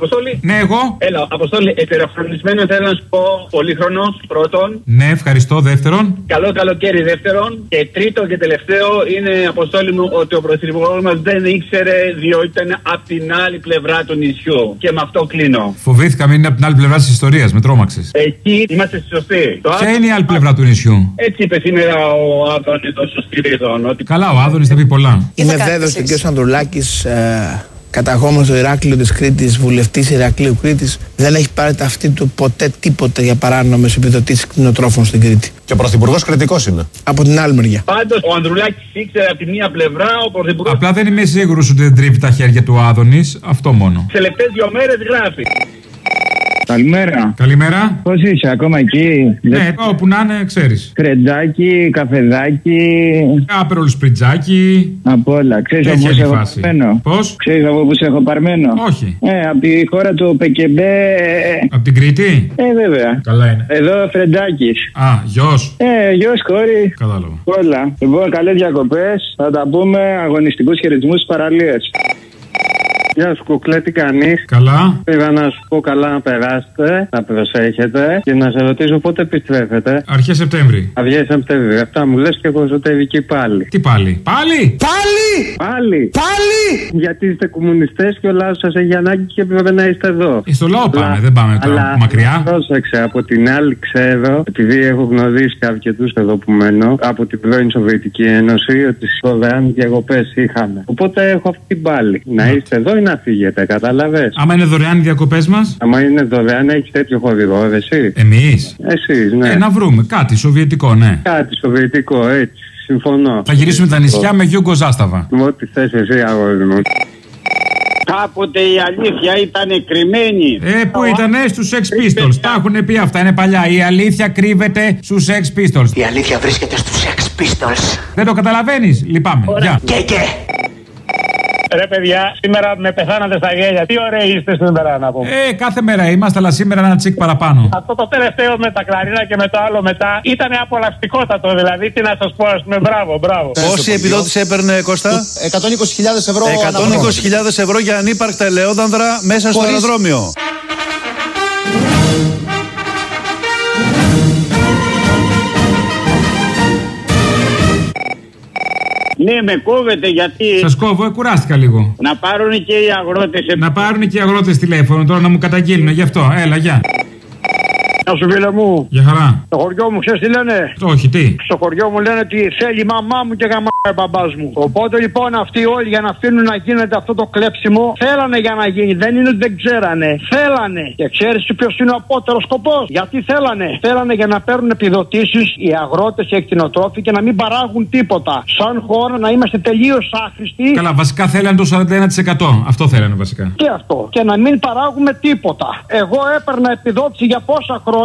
Αποστόλη. Ναι, εγώ. Έλα, Αποστόλη, επιρροφρονισμένο θέλω να σου πω πολύχρονο πρώτον. Ναι, ευχαριστώ. Δεύτερον. Καλό καλοκαίρι δεύτερον. Και τρίτο και τελευταίο είναι, Αποστόλη μου, ότι ο πρωθυπουργός μας δεν ήξερε διότι ήταν από την άλλη πλευρά του νησιού. Και με αυτό κλείνω. Φοβήθηκα μην είναι από την άλλη πλευρά της ιστορίας. Με τρόμαξες. Εκεί είμαστε στη σωστή. Το Ποια είναι η άλλη πλευρά του νησιού; Έτσι είπε σήμερα ο Άδωνης τόσο Σπυρίδων. Ότι Καλά, ο Άδωνης θα πει πολλά. Είμαι βέβαιος ότι ο κ. Ανδρουλάκης, ε, καταγόμενος στο Ηράκλειος της Κρήτης, βουλευτής Ηρακλείου Κρήτης, δεν έχει πάρει ταυτί του ποτέ τίποτα για παράνομες επιδοτήσεις κτηνοτρόφων στην Κρήτη. Και ο πρωθυπουργός κριτικός είναι. Από την άλλη μεριά. Πάντως ο Ανδρουλάκης ήξερε από τη μία πλευρά, ο πρωθυπουργό. Απλά δεν είμαι σίγουρος ότι δεν τρίβει τα χέρια του Άδωνης. Αυτό μόνο. Σε λεπτές δύο μέρες γράφει. Καλημέρα. Καλημέρα. Πώς είσαι, ακόμα εκεί; Ναι, όπου να είναι, ξέρεις. Κρεντάκι, καφεδάκι. Άπερολ σπριτζάκι. Από όλα. Ξέρεις από Τέτοια πού είναι η έχω φάση. παρμένο; Πώς; Ξέρεις από πού σε έχω παρμένο; Όχι. Ε, από τη χώρα του Πεκεμπέ. Από την Κρήτη; Ε, βέβαια. Καλά είναι. Εδώ Φρεντάκι. Α, γιος. Ε, γιος, κόρη. Κατάλαβα. Όλα. Λοιπόν, καλές διακοπές. Θα τα πούμε αγωνιστικούς χαιρετισμούς στις παραλίες. Γεια σου, κουκλέ, τι κάνεις; Καλά. Πήγα να σου πω καλά να περάσετε, να προσέχετε και να σε ρωτήσω πότε επιστρέφετε. Αρχές Σεπτέμβρη. Αυγέ Σεπτέμβρη. Αυτά μου λες και εγώ εσωτερική πάλι. Τι πάλι; Πάλι! Πάλι! Πάλι! Πάλι! Γιατί είστε κομμουνιστές και ο λαός σας έχει ανάγκη και πρέπει να είστε εδώ. Ε, στο λαό πάμε, Αλλά- δεν πάμε τώρα αλλά μακριά. Πρόσεξε, από την άλλη ξέρω, επειδή έχω γνωρίσει αρκετούς εδώ που μένω, από την πρώην Σοβιετική Ένωση, ότι στι δωρεάν διακοπές είχαμε. Οπότε έχω αυτή την πάλι. Να είστε εδώ ή να φύγετε, κατάλαβες; Άμα είναι δωρεάν οι διακοπές μας, Άμα είναι δωρεάν, έχεις τέτοιο χορηγό, δε εσύ. εμείς; Εσείς, ναι. Ε, να βρούμε κάτι σοβιετικό, ναι. Κάτι σοβιετικό, έτσι. Συμφωνώ. Θα γυρίσουμε τα νησιά με Γιούγκο Ζάσταβα. Ό,τι θες εσύ, αγόρι μου. Κάποτε η αλήθεια ήταν κρυμμένη. Ε, πού ήτανε; Στους Sex Pistols. Τα έχουν πει αυτά, είναι παλιά. Η αλήθεια κρύβεται στους Sex Pistols. Η αλήθεια βρίσκεται στους Sex Pistols. Δεν το καταλαβαίνεις; Λυπάμαι. Γεια. Και και. Ρε παιδιά, σήμερα με πεθάνατε στα γέλια. Τι ωραίοι είστε σήμερα να πούμε. Ε, κάθε μέρα είμαστε, αλλά σήμερα ένα τσικ παραπάνω. Αυτό το τελευταίο με τα κλαρίνα και με το άλλο μετά ήταν απολαυστικότατο. Δηλαδή, τι να σας πω, ας πούμε, μπράβο, μπράβο. Πόση επιδότηση έπαιρνε Κώστα; 120.000 ευρώ. 120.000 ευρώ για ανύπαρκτα ελαιόδανδρα μέσα στο Χωρίς- αεροδρόμιο. Ναι, με κόβετε γιατί. Σας κόβω, ε, κουράστηκα λίγο. Να πάρουν και οι αγρότες. Να πάρουν και οι αγρότες τηλέφωνο τώρα να μου καταγγείλουν γι' αυτό. Έλα, γεια. Να σου φίλε μου, Για χαρά. στο χωριό μου ξέρεις τι λένε; Όχι, τι; Στο χωριό μου λένε ότι θέλει η μαμά μου και γαμάει ο μπαμπάς μου. Οπότε λοιπόν αυτοί όλοι για να αφήνουν να γίνεται αυτό το κλέψιμο, θέλανε για να γίνει. Δεν είναι ότι δεν ξέρανε. Θέλανε. Και ξέρεις ποιος είναι ο απότερος σκοπός; Γιατί θέλανε; Θέλανε για να παίρνουν επιδοτήσεις οι αγρότες και οι εκτινοτρόφοι και να μην παράγουν τίποτα. Σαν χώρα να είμαστε τελείως άχρηστοι. Καλά, βασικά θέλανε το 41%. Αυτό θέλανε βασικά. Και αυτό; Και να μην παράγουμε τίποτα. Εγώ έπαιρνα επιδότηση για πόσα χρόνια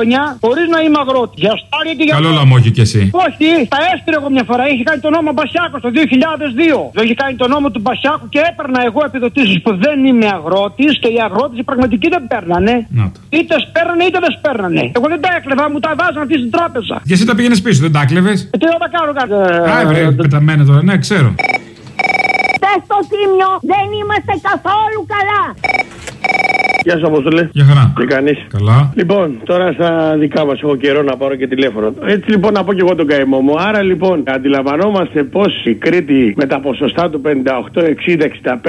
χωρίς να είμαι αγρότης. Για στάρια και για Καλό λαμόγιο κι εσύ. όχι, τα έστειλε εγώ μια φορά. Είχε κάνει το νόμο Μπασιάκος το 2002. Δεν είχε κάνει το νόμο του Μπασιάκου και έπαιρνα εγώ επιδοτήσεις που δεν είμαι αγρότης και οι αγρότες οι πραγματικοί δεν παίρνανε. Να το. Είτε σπέρνανε είτε δεν σπέρνανε. Εγώ δεν τα έκλεβα, μου τα βάζαν αυτή στην τράπεζα. Και εσύ τα πήγαινες πίσω, δεν τα κλέβε. Ε, τι να τα κάνω κάτι. Α, βρε, πεταμένα τώρα, ναι, ξέρω. Χθε στο Τίμιο δεν είμαστε καθόλου καλά. Γεια σα, Αποστολέ. Για χαρά. Τι κάνεις; Καλά. Λοιπόν, τώρα στα δικά μας έχω καιρό να πάρω και τηλέφωνο. Έτσι λοιπόν να πω και εγώ τον καημό μου. Άρα λοιπόν, αντιλαμβανόμαστε πώ η Κρήτη με τα ποσοστά του 58, 60,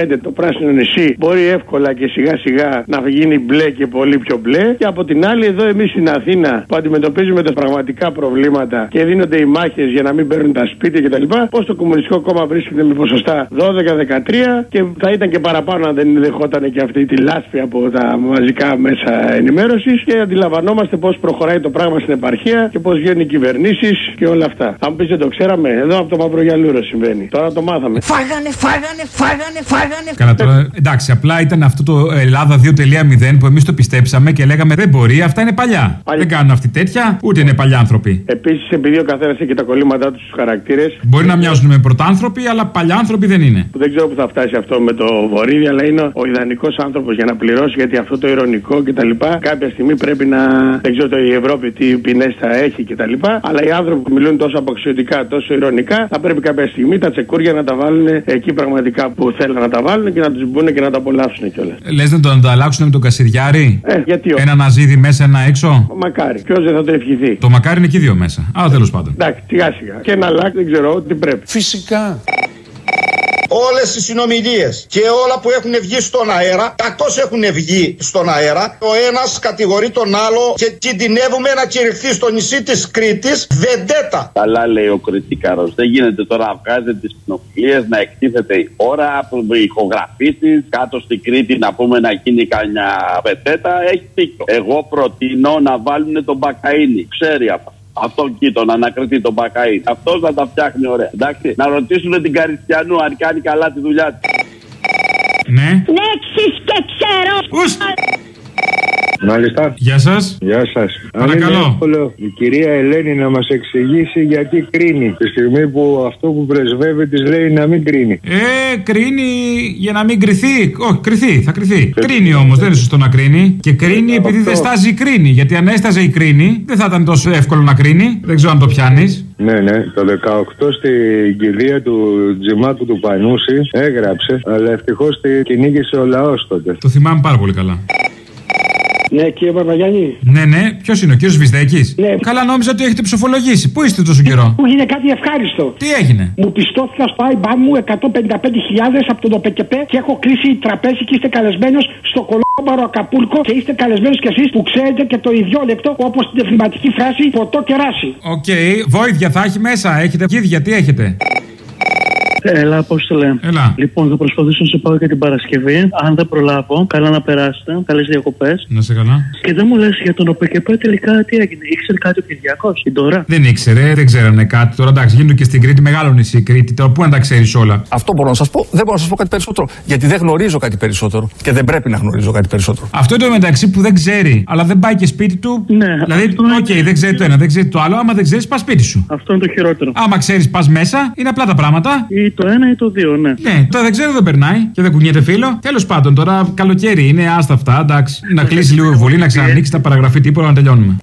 65 το πράσινο νησί μπορεί εύκολα και σιγά σιγά να γίνει μπλε και πολύ πιο μπλε. Και από την άλλη, εδώ εμείς στην Αθήνα που αντιμετωπίζουμε τα πραγματικά προβλήματα και δίνονται οι μάχες για να μην παίρνουν τα σπίτια κτλ. Πώς το Κομμουνιστικό Κόμμα βρίσκεται με ποσοστά 12-13 και θα ήταν και παραπάνω αν δεν δεχόταν και αυτή τη λάσπη από τα μαζικά μέσα ενημέρωσης. Και αντιλαμβανόμαστε πώς προχωράει το πράγμα στην επαρχία και πώς βγαίνουν οι κυβερνήσεις και όλα αυτά. Θα μου πεις δεν το ξέραμε, εδώ από το Μαυρογιαλούρο συμβαίνει. Τώρα το μάθαμε. Φάγανε, φάγανε, φάγανε, φάγανε. Καλά τώρα, εντάξει, απλά ήταν αυτό το Ελλάδα 2.0 που εμείς το πιστέψαμε και λέγαμε δεν μπορεί, αυτά είναι παλιά. Παλιά. Δεν κάνουν αυτή τέτοια, ούτε είναι παλιά άνθρωποι. Επίσης, επειδή ο καθένας έχει και τα κολλήματά του στους χαρακτήρες, Μπορεί να μοιάζουν με πρωτάνθρωποι, αλλά παλιά άνθρωποι δεν είναι. που δεν ξέρω που θα φτάσει αυτό με το βορίδι, αλλά είναι ο ιδανικός άνθρωπος για να πληρώσει, γιατί γιατί αυτό το ηρωνικό κτλ. Κάποια στιγμή πρέπει να. Δεν ξέρω το η Ευρώπη τι ποινές θα έχει κτλ. Αλλά οι άνθρωποι που μιλούν τόσο απαξιωτικά, τόσο ηρωνικά, θα πρέπει κάποια στιγμή τα τσεκούρια να τα βάλουν εκεί πραγματικά που θέλουν να τα βάλουν και να τους μπουν και να τα απολαύσουν κιόλας. Λες να το ανταλλάξουν με τον Κασιδιάρη; Ε, γιατί όχι. Ένα ναζίδι μέσα, ένα έξω; Μακάρι. Ποιος δεν θα το ευχηθεί. Το μακάρι είναι και οι δύο μέσα. Αλλά τέλος πάντων. Εντάξει, σιγά σιγά. Και ένα λάκ δεν ξέρω τι πρέπει. Φυσικά. Όλες οι συνομιλίες και όλα που έχουν βγει στον αέρα, κακώς έχουν βγει στον αέρα, ο ένας κατηγορεί τον άλλο και κινδυνεύουμε να κηρυχθεί στο νησί της Κρήτης βεντέτα. Καλά λέει ο κριτικάρος. Δεν γίνεται τώρα να βγάζετε τις συνομιλίες, να εκτίθεται η ώρα, που ηχογραφήσεις, κάτω στην Κρήτη να πούμε να γίνει κανένα βεντέτα. Έχει δίκιο. Εγώ προτείνω να βάλουν τον Μπακαΐνη. Ξέρει αυτό. Αυτόν κοίτον, να κρυθεί τον Μπακαΐνη. Αυτός να τα φτιάχνει ωραία. Εντάξει, να ρωτήσουν την Καριστιανού αν κάνει καλά τη δουλειά τη. Ναι. Λέξεις και ξέρω. Ους. Μάλιστα. Γεια σας. Γεια σας. Παρακαλώ. η κυρία Ελένη να μας εξηγήσει γιατί κρίνει. Τη στιγμή που αυτό που πρεσβεύει της λέει να μην κρίνει. Ε, κρίνει για να μην κρυθεί. Όχι, κρυθεί, θα κρυθεί. Κρίνει όμως, δεν είναι σωστό να κρίνει. Και κρίνει επειδή δεν στάζει η κρίνη. Γιατί αν έσταζε η κρίνη, δεν θα ήταν τόσο εύκολο να κρίνει. Δεν ξέρω αν το πιάνεις. Ναι, ναι. Το 18 στην κηδεία του Τζιμάκου του Πανούση έγραψε, αλλά ευτυχώς την κυνήγησε ο λαός τότε. Το θυμάμαι πάρα πολύ καλά. Ναι, κύριε Παπαγιάννη. Ναι, ναι. Ποιος είναι ο κύριος Βυσδέκη. Ναι. Καλά, νόμιζα ότι έχετε ψηφολογήσει. Πού είστε τόσο καιρό; Μου είναι κάτι ευχάριστο. Τι έγινε; Μου πιστώθηκα στο IBAN μου 155.000 από τον ΟΠΕΚΕΠΕ και έχω κλείσει τραπέζι και είστε καλεσμένος στο κολόμπαρο Ακαπούλκο και είστε καλεσμένος κι εσείς που ξέρετε και το ιδιόλεκτο όπως την τεχνηματική φράση ποτό κεράσι. Οκ, βόηδια θα έχει μέσα. Έχετε γίδια, τι έχετε; Έλα, πώς το λέμε. Έλα. Λοιπόν, θα προσπαθήσω να σε πάω για την Παρασκευή. Αν δεν προλάβω, καλά να περάσετε. Καλές διακοπές. Να 'σαι καλά. Και δεν μου λες για τον ΟΠΕΚΕΠΕ τελικά τι έγινε. Ήξερε κάτι ο Κυριακός, την τώρα. Δεν ήξερε, δεν ξέρανε κάτι. Τώρα εντάξει, γίνονται και στην Κρήτη, μεγάλο νησί η Κρήτη. Τώρα πού να τα ξέρεις όλα; Αυτό μπορώ να σας πω. Δεν μπορώ να σας πω κάτι περισσότερο. Γιατί δεν γνωρίζω κάτι περισσότερο. Και δεν πρέπει να γνωρίζω κάτι περισσότερο. Αυτό είναι το μεταξύ που δεν ξέρει, αλλά δεν πάει και σπίτι του. Ναι, δηλαδή, αυτό οκ, είναι- δεν ξέρει το ένα, δεν ξέρει το άλλο. Άμα δεν ξέρεις, πας σπίτι σου. Αυτό είναι το χειρότερο. Άμα ξέρεις, πας μέσα, είναι απλά τα πράγματα. Ή το ένα ή το δύο, ναι. Ναι, τώρα δεν ξέρω, δεν περνάει και δεν κουνιέται φίλο. Τέλος πάντων, τώρα καλοκαίρι είναι, άστα αυτά, εντάξει. Να κλείσει λίγο η βολή, να ξανανοίξει τα παραγραφή τίποτα να τελειώνουμε.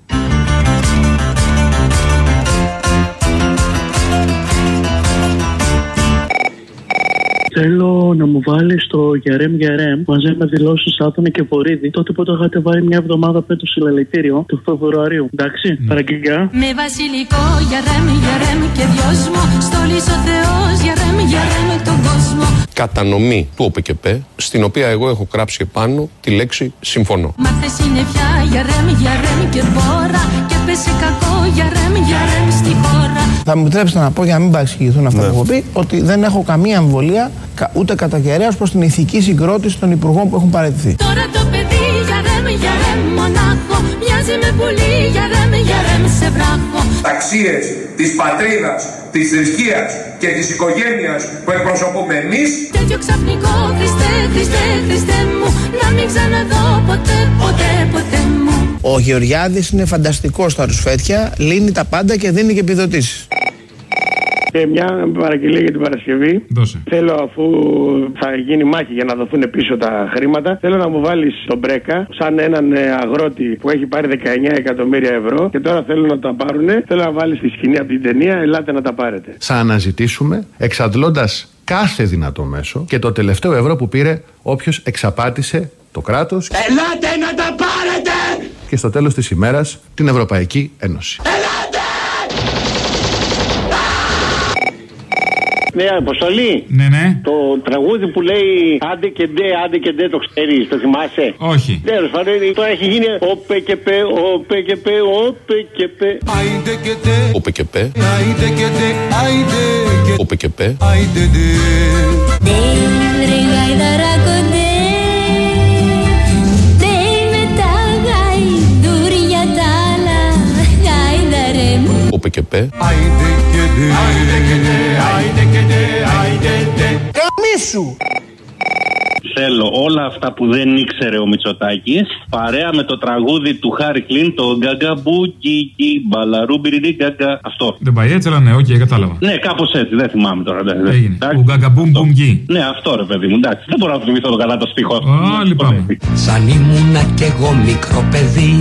Θέλω να μου βάλεις το Γερέμ Γερέμ μαζί με δηλώσεις Άδωνη και Βορύδη τότε που το είχατε βάλει μια εβδομάδα πριν το συλλαλητήριο του Φεβρουαρίου. Εντάξει, παραγγελιά. Με βασιλικό για ρεμ, για ρεμ και δυόσμο Στολής ο Θεός για ρεμ, για ρεμ τον κόσμο κατανομή του ΟΠΕΚΕΠΕ, στην οποία εγώ έχω γράψει επάνω τη λέξη συμφωνώ. Μα χθες είναι πια για ρεμ, για ρεμ και μπόρα Και πέσε κακό για ρεμ, για ρεμ στη χώρα Θα μου επιτρέψετε να πω για να μην παρεξηγηθούν αυτά που έχω πει ότι δεν έχω καμία αμβολία κα- ούτε κατά κεραία προς την ηθική συγκρότηση των υπουργών που έχουν παραιτηθεί. Τώρα το παιδί για ρεμ, για ρεμ μονάχο. Μοιάζει με πουλί για ρεμ, για ρεμ σε βράχο. Αξίες της πατρίδας, της θρησκείας και της οικογένειας που εκπροσωπούμε εμείς. Τέτοιο ξαφνικό Χριστέ, Χριστέ, Χριστέ μου Να μην ξαναδώ ποτέ, ποτέ, ποτέ μου Ο Γεωργιάδης είναι φανταστικός στα ρουσφέτια, λύνει τα πάντα και δίνει και επιδοτήσεις. Και μια παραγγελία για την Παρασκευή. Δώσε. Θέλω, αφού θα γίνει μάχη για να δοθούν πίσω τα χρήματα, θέλω να μου βάλεις τον Μπρέκα σαν έναν ε, αγρότη που έχει πάρει 19 εκατομμύρια ευρώ και τώρα θέλουν να τα πάρουν. Θέλω να βάλεις τη σκηνή από την ταινία, ελάτε να τα πάρετε. Θα αναζητήσουμε εξαντλώντας κάθε δυνατό μέσο και το τελευταίο ευρώ που πήρε όποιος εξαπάτησε το κράτος Ελάτε να τα πάρετε! Και στο τέλος της ημέρας την Ευρωπαϊκή Ένωση. Ναι, Αποστολή. Ναι, ναι. Το τραγούδι που λέει Άντε και ντε, άντε και ντε, το ξέρεις, το θυμάσαι; Όχι. Τέλο πάντων, τώρα έχει γίνει όπε και πε, όπε και πε, όπε και πε. Άιντε και τε, ΟΠΕΚΕΠΕ, άιντε και τε, άιντε και ΟΠΕΚΕΠΕ, άιντε ντε. ΟΠΕΚΕΠΕ, Άιντε και τε, άιντε και τε, άιντε και τε, άιντε τε. Καμίσου! Θέλω όλα αυτά που δεν ήξερε ο Μητσοτάκης, παρέα με το τραγούδι του Χάρρυ Κλυνν, το γκαγκαμπούκι μπαλαρού μπιριντή γκαγκα. Αυτό. Δεν πάει έτσι, αλλά ναι, οκ, κατάλαβα. Ναι, κάπως έτσι, δεν θυμάμαι τώρα. ναι, ναι. Έγινε; Εντάξει. Ο γκαγκαμπούμ μπουμ γκι. Ναι, αυτό ρε παιδί μου, εντάξει. Δεν μπορώ να θυμηθώ το καλά το στίχο. Α, λυπάμαι. Σαν ήμουνα κι εγώ μικρό παιδί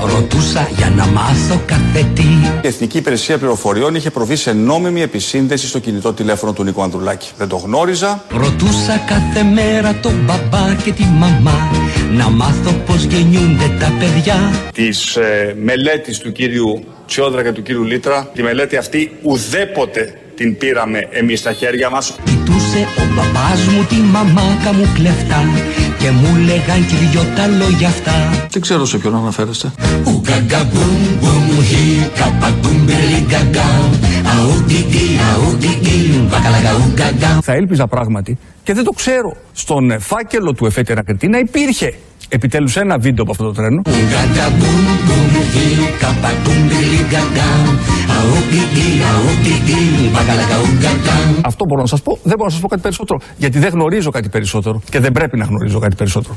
Ρωτούσα για να μάθω κάθε τι Η Εθνική Υπηρεσία Πληροφοριών είχε προβεί σε νόμιμη επισύνδεση στο κινητό τηλέφωνο του Νίκο Ανδρουλάκη. Δεν το γνώριζα. Ρωτούσα κάθε μέρα τον μπαμπά και τη μαμά Να μάθω πως γεννιούνται τα παιδιά Της ε, μελέτης του κύριου Τσιόδρα και του κύριου Λίτρα. Τη μελέτη αυτή ουδέποτε την πήραμε εμείς στα χέρια μας. Κοιτούσε ο μπαμπάς μου τη μαμάκα μου κλεφτά Και μου λέγαν κι δυο τα λόγια αυτά Δεν ξέρω σε ποιον αναφέρεστε. Ουγγαγκα μπουμ μπουμ χι καπακούμ μπιρλιγκαγκα Αουγκιγκι αουγκιγκι μπακαλαγα ουγγαγκα Θα έλπιζα πράγματι και δεν το ξέρω. Στον ε, φάκελο του Εφέτερα Κρετή να υπήρχε επιτέλους ένα βίντεο από αυτό το τρένο. Ουγγαγκα μπουμ μπουμ χι καπακούμ μπιρλιγκαγκα Αουγκιγκι αουγκιγκι μπακαλαγα ουγγαγκα Αυτό μπορώ να σας πω. Δεν μπορώ να σας πω κάτι περισσότερο. Γιατί δεν γνωρίζω κάτι περισσότερο και δεν πρέπει να γνωρίζω κάτι περισσότερο.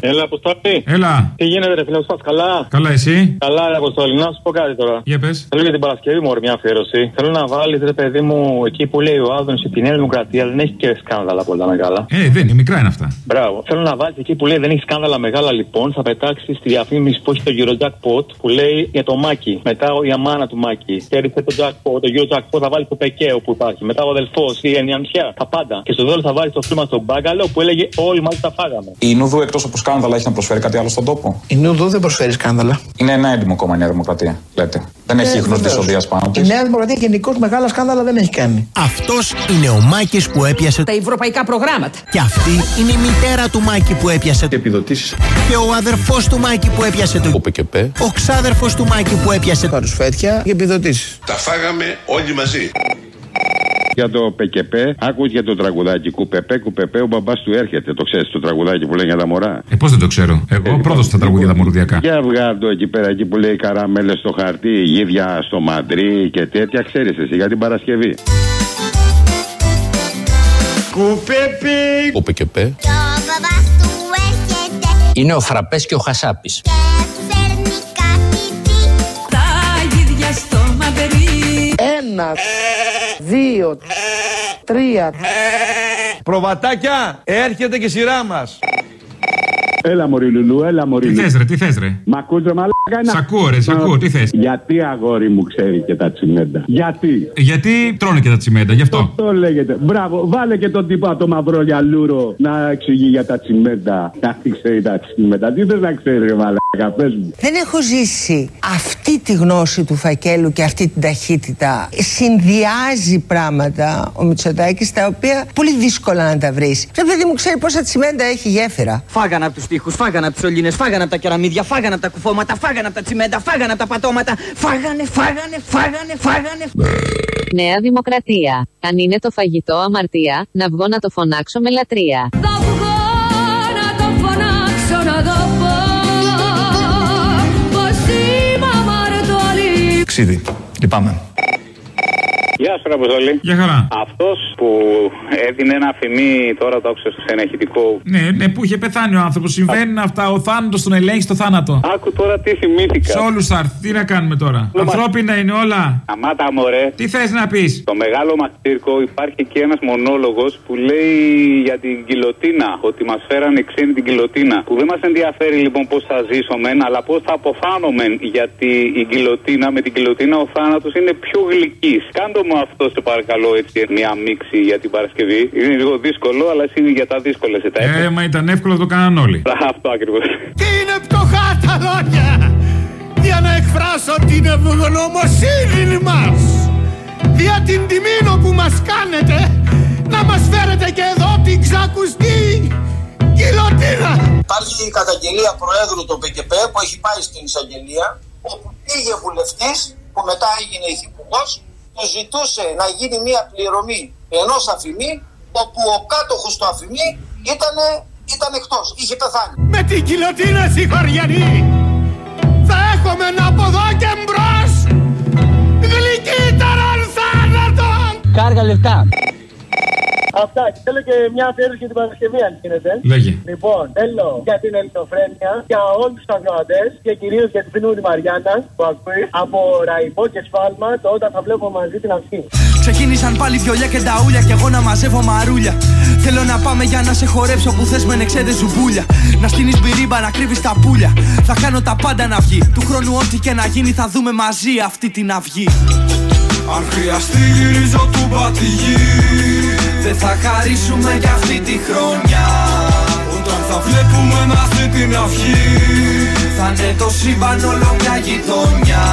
Έλα, Αποστόλη. Έλα. Τι γίνεται, ρε φίλε, πας καλά; Καλά, εσύ; Καλά, ρε Αποστόλη, να σου πω κάτι τώρα. Για πες. Θέλω για την Παρασκευή μου, ρε, μια αφιέρωση. Θέλω να βάλεις, ρε παιδί μου, εκεί που λέει ο Άδωνης ότι η Νέα Δημοκρατία δεν έχει και σκάνδαλα πολλά μεγάλα. Ε, δεν είναι, μικρά είναι αυτά. Μπράβο. Θέλω να βάλεις εκεί που λέει δεν έχει σκάνδαλα μεγάλα, λοιπόν, θα πετάξεις τη διαφήμιση που έχει το Eurojackpot που λέει για το Μάκη. Μετά η αμάνα του Μάκη. Κέρδισε το Jackpot, το Eurojackpot θα βάλει το Πεκαίο που υπάρχει. Μετά ο αδελφός, η Ενιανσιά, τα πάντα. Και στο τέλος θα βάλεις το φίλμα στον μπάγκαλο που έλεγε Όλοι μαζί τα φάγαμε. Η Νούδου εκτός από σκάνδαλα έχει να προσφέρει κάτι άλλο στον τόπο; Η Νούδου δεν προσφέρει σκάνδαλα. Είναι ένα έντιμο κόμμα η Νέα Δημοκρατία, λέτε. Δεν έχει Ε, γνωστή βεβαίως. οδεία πάνω Η τη. Νέα Δημοκρατία γενικώς μεγάλα σκάνδαλα δεν έχει κάνει. Αυτός είναι ο Μάκης που έπιασε τα ευρωπαϊκά προγράμματα. Και αυτή είναι η μητέρα του Μάκη που έπιασε. Επιδοτήσεις. Και ο αδερφός του Μάκη που έπιασε το. Ο ΠΚΠ. Ο ξάδερφος του Μάκη που έπιασε. Τα ρουσφέτια και επιδοτήσεις. Τα φάγαμε όλοι μαζί. Για το ΠΚΠ, άκουσε για το τραγουδάκι κουπεπέ, κουπεπέ, ο μπαμπάς του έρχεται. Το ξέρεις το τραγουδάκι που λέει για τα μωρά. Ε, πώς δεν το ξέρω. Εγώ πρώτος στα τραγούδια τα μορουδιακά. Για βγάλ το εκεί πέρα, εκεί που λέει καραμέλες στο χαρτί, γίδια στο μαντρί και τέτοια, ξέρεις εσύ για την Παρασκευή. Κουπέπι. Ο ΠΚΠ. Είναι ο Φραπές και ο Χασάπης. Τα Ένα, δύο, τρία. Προβατάκια, έρχεται και η σειρά μας. Έλα μωρή Λουλού, έλα μωρή Τι Λουλού. θες, ρε, τι θες, ρε; Μ' ακούς ρε μαλάκα ένα. Σ' ακούω, ρε, σ' ακούω, τι θες; Γιατί αγόρι μου ξέρει και τα τσιμέντα. Γιατί; Γιατί τρώνε και τα τσιμέντα, γι' αυτό. Αυτό λέγεται. Μπράβο, βάλε και τον τύπο από το μαυρό λιαλούρο να εξηγεί για τα τσιμέντα. Κάτι ξέρει τα τσιμέντα. Τι θες να ξέρει, ρε μαλάκα, πες μου. Δεν έχω ζήσει αυτή τη γνώση του φακέλου και αυτή την ταχύτητα. Συνδυάζει πράγματα ο Μητσοτάκης τα οποία πολύ δύσκολα να τα βρεις. Το παιδί μου ξέρει πόσα τσιμέντα έχει γέφυρα. Φάγανε από τους τοίχους, φάγανε από τις σωλήνες, φάγανε από τα κεραμίδια, φάγανε από τα κουφώματα, φάγανε από τα τσιμέντα, φάγανε από τα πατώματα. Φάγανε, φάγανε, φάγανε, φάγανε. Νέα Δημοκρατία. Αν είναι το φαγητό αμαρτία, να βγω να το φωνάξω με λατρεία. Θα βγω να το φωνάξω να το πω Πως είμαι αμαρτωλή Ξίδι. Λυπάμαι. Γεια σου, ρε Αποστολή. Για χαρά. Αυτός που έδινε ένα αφημί, τώρα το άκουσα σε ενεχητικό. Ναι, ναι, που είχε πεθάνει ο άνθρωπος. Συμβαίνουν αυτά. Ο θάνατος τον ελέγχει στο θάνατο. Άκου τώρα τι θυμήθηκα. Σε όλους θα έρθει. Τι να κάνουμε τώρα. Μα- Ανθρώπινα είναι όλα. Αμάτα μωρέ. Τι θες να πεις; Στο μεγάλο μας τσίρκο υπάρχει και ένας μονόλογος που λέει για την κοιλωτίνα. Ότι μας φέρανε ξένοι την κοιλωτίνα. Που δεν μας ενδιαφέρει λοιπόν πώς θα ζήσουμε, αλλά πώς θα αποφάνομαι. Γιατί η κοιλωτίνα με την κοιλωτίνα ο θάνατος είναι πιο γλυκής. Κάντο μου αυτό σε παρακαλώ έτσι μια μίξη για την Παρασκευή. Είναι λίγο δύσκολο, αλλά εσύ είναι για τα δύσκολα σε τα Ε, μα ήταν εύκολο το κάναν όλοι. Αυτό ακριβώς. Τι είναι πτωχά τα λόγια για να εκφράσω την ευγνωμοσύνη μας για την τιμήνο που μας κάνετε να μας φέρετε και εδώ την ξακουστή κιλοτίνα. Υπάρχει η καταγγελία Προέδρου του ΠΚΠ που έχει πάει στην εισαγγελία όπου πήγε βουλευτής που μετά έγινε υφυπουργός και ζητούσε να γίνει μια πληρωμή ενός αφημί όπου ο κάτοχος του αφημί ήταν, ήταν εκτός, είχε πεθάνει. Με την κιλοτίνα συγχωριανή θα έχουμε από εδώ και μπρος γλυκύτερον θάνατον. Κάργα λεφτά. Αυτά. Και θέλω και μια αφιέρωση για την Παρασκευή, αν γίνεται. Λέγε. Λοιπόν, θέλω για την ελληνοφρένεια, για όλους τους ακροατέ και κυρίως για την φίλη μου τη Μαριάννα που ακούει από ραϊμό και σφάλμα το όταν θα βλέπω μαζί την αυγή. Ξεκίνησαν πάλι βιολιά και ταούλια και εγώ να μαζεύω μαρούλια. Θέλω να πάμε για να σε χορέψω που θες με νεξέδες ζουμπούλια. Να στείνεις μπυρίμπα, να κρύβεις τα πουλια. Θα κάνω τα πάντα να βγει. Του χρόνου ό,τι και να γίνει θα δούμε μαζί αυτή την αυγή. Αν χρειαστεί γυρίζω του πατηγή Δεν θα χαρίσουμε κι αυτή τη χρονιά. Όταν θα βλέπουμε να αυτή την αυγή Θα είναι το σύμπαν όλο μια γειτονιά.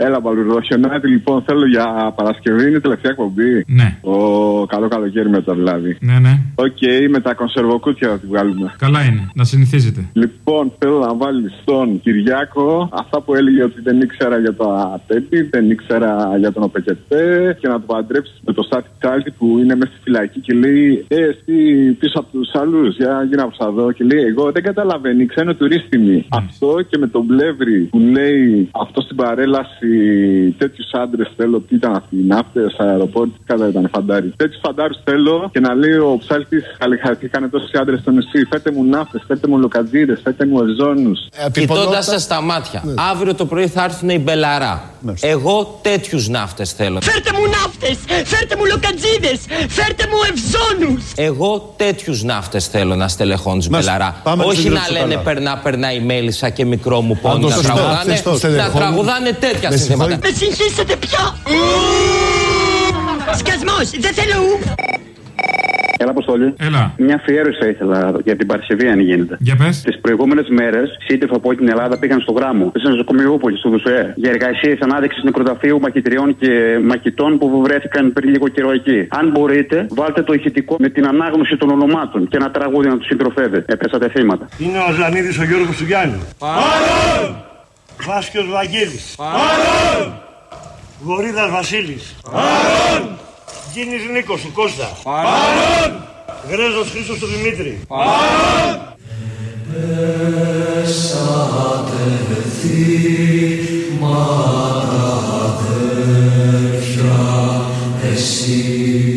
Έλα, Παλουρό, χιονάτι λοιπόν. Θέλω για Παρασκευή, είναι η τελευταία εκπομπή. Ναι. Ο καλό καλοκαίρι μετά δηλαδή. Ναι, ναι. Οκ, με τα κονσερβοκούτια θα τη βγάλουμε. Καλά είναι. Να συνηθίζετε. Λοιπόν, θέλω να βάλεις στον Κυριάκο αυτά που έλεγε ότι δεν ήξερα για το ΑΤΕΠΗ, δεν ήξερα για τον ΟΠΕΚΕΤΕ και να το παντρέψεις με το Στάτι Τσάλτη που είναι μέσα στη φυλακή και λέει Ε, εσύ πίσω από τους άλλους, για γίνα από εδώ. Και λέει Εγώ δεν καταλαβαίνει, ξένο τουρίστημη. Αυτό και με τον Πλεύρη που λέει αυτό στην παρέλαση τέτοιους άντρες θέλω. Τι ήταν αυτοί, ναύτες, αεροπόρτε, τι κατά ήταν φαντάρι. Τέτοιους φαντάρους θέλω και να λέει ο ψάλτης Χαλιχαρθήκανε τόσοι άντρε στο νησί. Φέτε μου ναύτε, φέτε μου λοκατζίδε, φέτε μου εζόνου. Κοιτώντα σα στα μάτια, αύριο το πρωί θα έρθουν οι μπελαρά. Εγώ τέτοιου ναύτε θέλω. Φέρτε μου ναύτες, φέρτε μου λοκατζίδες, φέρτε μου ευζώνους. Εγώ τέτοιου ναύτε θέλω να στελεχώνουν του μπελαρά. πάμε να Όχι τον να κύριο λένε Τσουκαλά. περνά, περνά η μέλισσα και μικρό μου πόνι Όντως, να σωστό, τραγουδάνε. σωστό, Να στελεχώνουν. τραγουδάνε τέτοια Με συνθήματα. Με συγχύσετε πια. Σκασμός, δεν θέλω ου. Έλα, Αποστόλη. Έλα. Μια αφιέρωση θα ήθελα για την Παρασκευή, αν γίνεται. Για πες. Τις προηγούμενες μέρες, σύντροφοι από την Ελλάδα πήγαν στο γράμμο, στο νοσοκομείο στο ΔΟΣΟΕ, για εργασίες ανάδειξη νεκροταφείου μαχητριών και μαχητών που βρέθηκαν πριν λίγο καιρό εκεί. Αν μπορείτε, βάλτε το ηχητικό με την ανάγνωση των ονομάτων και ένα τραγούδι να τους συντροφεύετε. Έπεσατε θύματα. Είναι ο Ζανίδης ο Γιώργος του Γιάννη. Παρόν! Βάσκιος Βαγγέλης. Παρόν! Βορύδας Βασίλης. Παρόν! Γίνης Νίκος του Κώστα. Παρόν! Γρέζος Χρήστος του Δημήτρη. Παρόν! Εσείς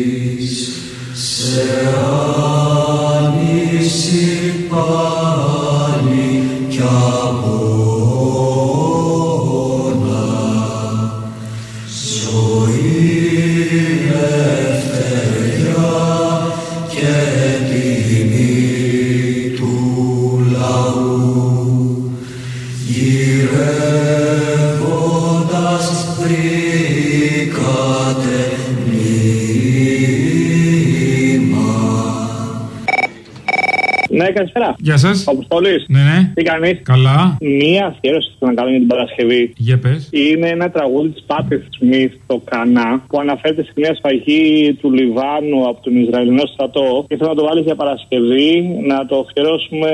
Ναι, καλησπέρα. Γεια σας. Αποστολή. Ναι, ναι. Τι κάνεις; Καλά. Μία αφιέρωση που να κάνω για την Παρασκευή. Για πες. Είναι ένα τραγούδι της Πάτρι Σμιθ, το Κανά, που αναφέρεται σε μια σφαγή του Λιβάνου από τον Ισραηλινό στρατό. Και θέλω να το βάλεις για Παρασκευή, να το αφιερώσουμε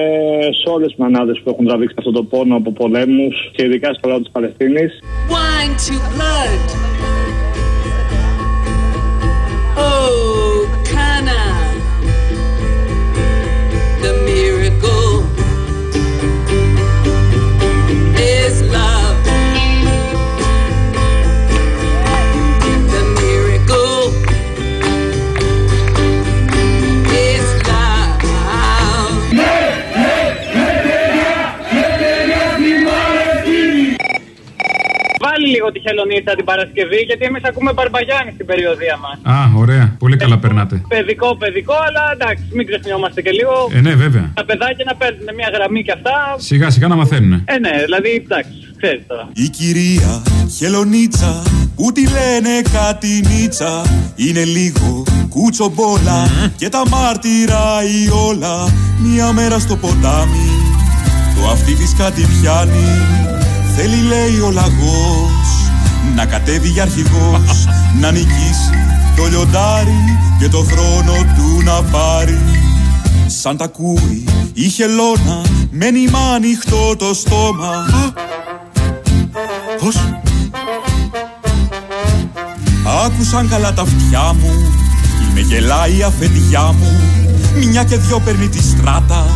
σε όλες τις μανάδες που έχουν τραβήξει αυτό το πόνο από πολέμους και ειδικά στο λαό της Παλαιστίνης. Wine to blood. Βάλει λίγο τη χελονίτσα την Παρασκευή, γιατί εμείς ακούμε Μπαρμπαγιάννη στην περιοδία μας. Α, ωραία. Πολύ καλά περνάτε. Παιδικό, παιδικό, αλλά εντάξει, μην ξεχνιόμαστε και λίγο. Ε, ναι, βέβαια. Τα παιδάκια να παίρνουν μια γραμμή και αυτά. Σιγά σιγά να μαθαίνουνε. Ε, ναι, δηλαδή, εντάξει, ξέρεις τώρα. Η κυρία Χελονίτσα που τη λένε κάτι νίτσα Είναι λίγο κουτσομπόλα και τα μάρτυράει όλα Μια μέρα στο ποτάμι το αυτί της κάτι πιάνει Θέλει λέει ο λαγός να κατέβει για αρχηγός Να νικήσει το λιοντάρι και το χρόνο του να πάρει. Σαν τα ακούει η χελώνα μένει μ' ανοιχτό το στόμα. Πώς; Άκουσαν καλά τα αυτιά μου Είμαι γελάει η αφεντιά μου. Μια και δυο παίρνει τη στράτα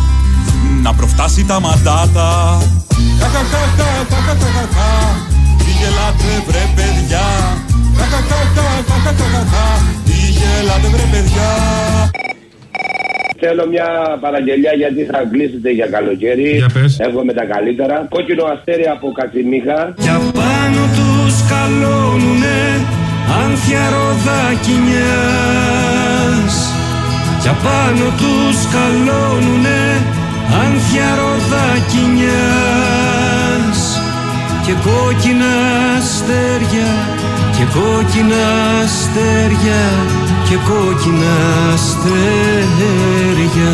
Να προφτάσει τα μαντάτα. Χαχαχαχαχαχαχαχα Μη γελάτε βρε παιδιά Τι γελάτε βρε παιδιά Θέλω μια παραγγελιά γιατί θα κλείσετε για καλοκαίρι. Για πες. Εύχομαι τα καλύτερα. Κόκκινο αστέρι από Κατσιμίχα. Για πάνω τους καλώνουνε άνθια ροδακινιάς Για πάνω τους καλώνουνε άνθια ροδακινιάς Και κόκκινα αστέρια και κόκκινα αστέρια και κόκκινα αστέρια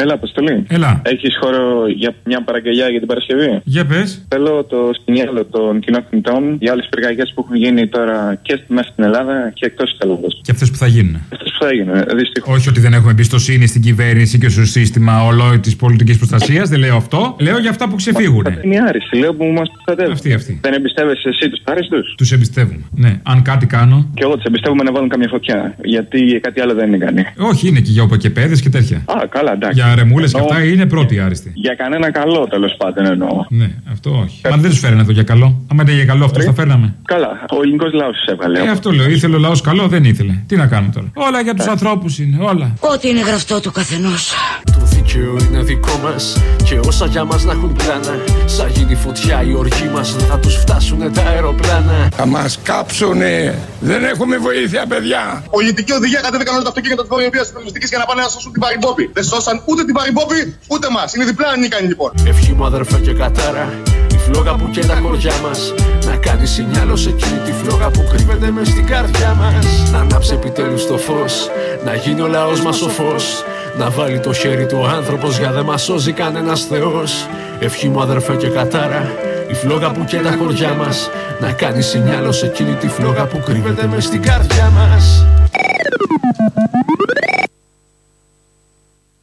Έλα, Αποστολή. Έλα. Έχεις χώρο για μια παραγγελιά για την Παρασκευή; Για πες. Θέλω το σκηνιέλο των κοινών θνητών για όλε τι πυρκαγιέ που έχουν γίνει τώρα και στη- μέσα στην Ελλάδα και εκτός της Ελλάδας. Και αυτές που θα γίνουν. Αυτές που θα γίνουν, δυστυχώς. Όχι ότι δεν έχουμε εμπιστοσύνη στην κυβέρνηση και στο σύστημα όλο της πολιτικής προστασίας, δεν λέω αυτό. Λέω για αυτά που ξεφύγουν. Είναι η άριστη, λέω που μας προστατεύουν. Αυτή, αυτή. Δεν εμπιστεύεσαι εσύ τους άριστου. Τους εμπιστεύουμε. Ναι, αν κάτι κάνω. Και εγώ τους εμπιστεύομαι να βάλουν καμία φωτιά. Γιατί κάτι άλλο δεν είναι ικανή. Όχι, είναι και για οπακεπέδε και τέτοια. Α, καλά, εντάξει. Για ρεμούλε και Εννοώ αυτά είναι πρώτη άριστη. Για κανένα καλό τέλος πάντων εννοώ. Ναι, αυτό όχι. Μα δεν τους φέρνε εδώ για καλό. Αν ήταν για καλό, αυτό τα φέρναμε. Καλά, ο ελληνικός λαός τους έβγαλε. Ε, αυτό λέω. Ήθελε ο λαός καλό, δεν ήθελε. Τι να κάνουμε τώρα. Όλα για τους ανθρώπους είναι, όλα. Ό,τι είναι γραφτό του καθενός. Το δίκαιο είναι δικό μας και όσα για μας να έχουν πλάνα. Σαν γίνει φωτιά η οργή μας, θα τους φτάσουνε τα αεροπλάνα. Θα μας κάψουνε. Δεν έχουμε βοήθεια, παιδιά. Πολιτική οδηγία κατέβηκαν όλα τα αυτοκίνητα τη Βορειοπία Πυροσβεστική για να πάνε να σώσουν την Παρυμπόπη. Δεν σώσαν ούτε την Παρυμπόπη ούτε μας. Είναι διπλά ανίκανοι λοιπόν. Ευχή μου αδερφέ και κατάρα, η φλόγα που και τα χωριά μας. Να κάνεις σινιάλο σε εκείνη τη φλόγα που κρύβεται μες στην καρδιά μας. Να ανάψει επιτέλους το φως, να γίνει ο λαός μας ο φως. Να βάλει το χέρι του άνθρωπος για δεν μας σώζει κανένας Θεός. Ευχή μου αδερφέ και κατάρα, η φλόγα που και τα χωριά μας. Να κάνεις σινιάλο σε εκείνη τη φλόγα που κρύβεται μες στην καρδιά μας.